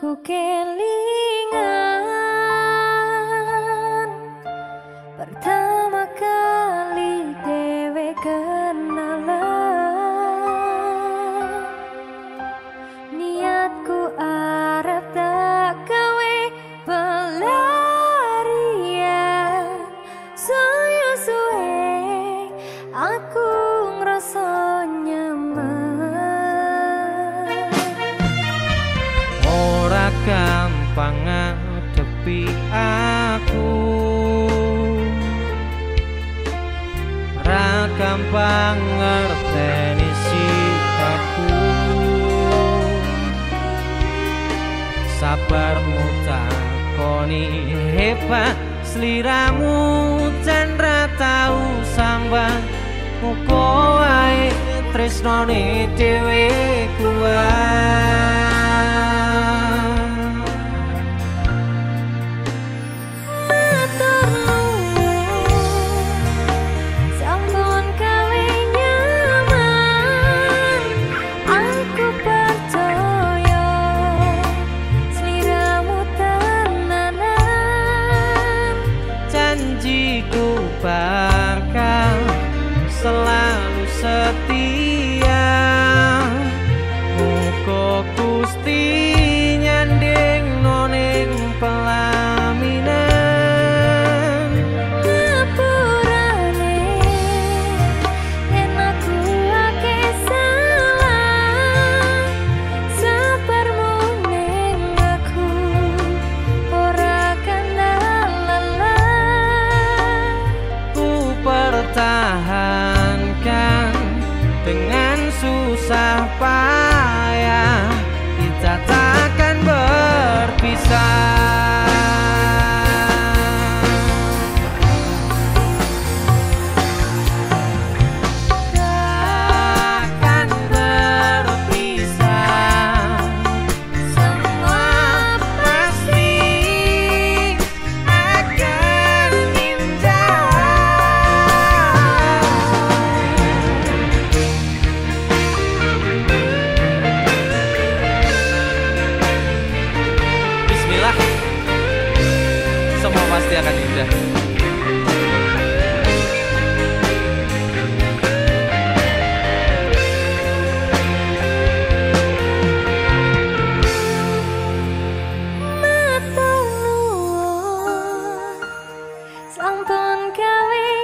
aku kelingan. Pertama kali dewe kenal gampang ngadepi aku. Ra gampang ngerteni sikapku. Sabarmu mutakoni hebat seliramu cendra tahu sambang muko wae tresnone dhewe kuat. Bye. escapar. aja Matamu Sang pun kawin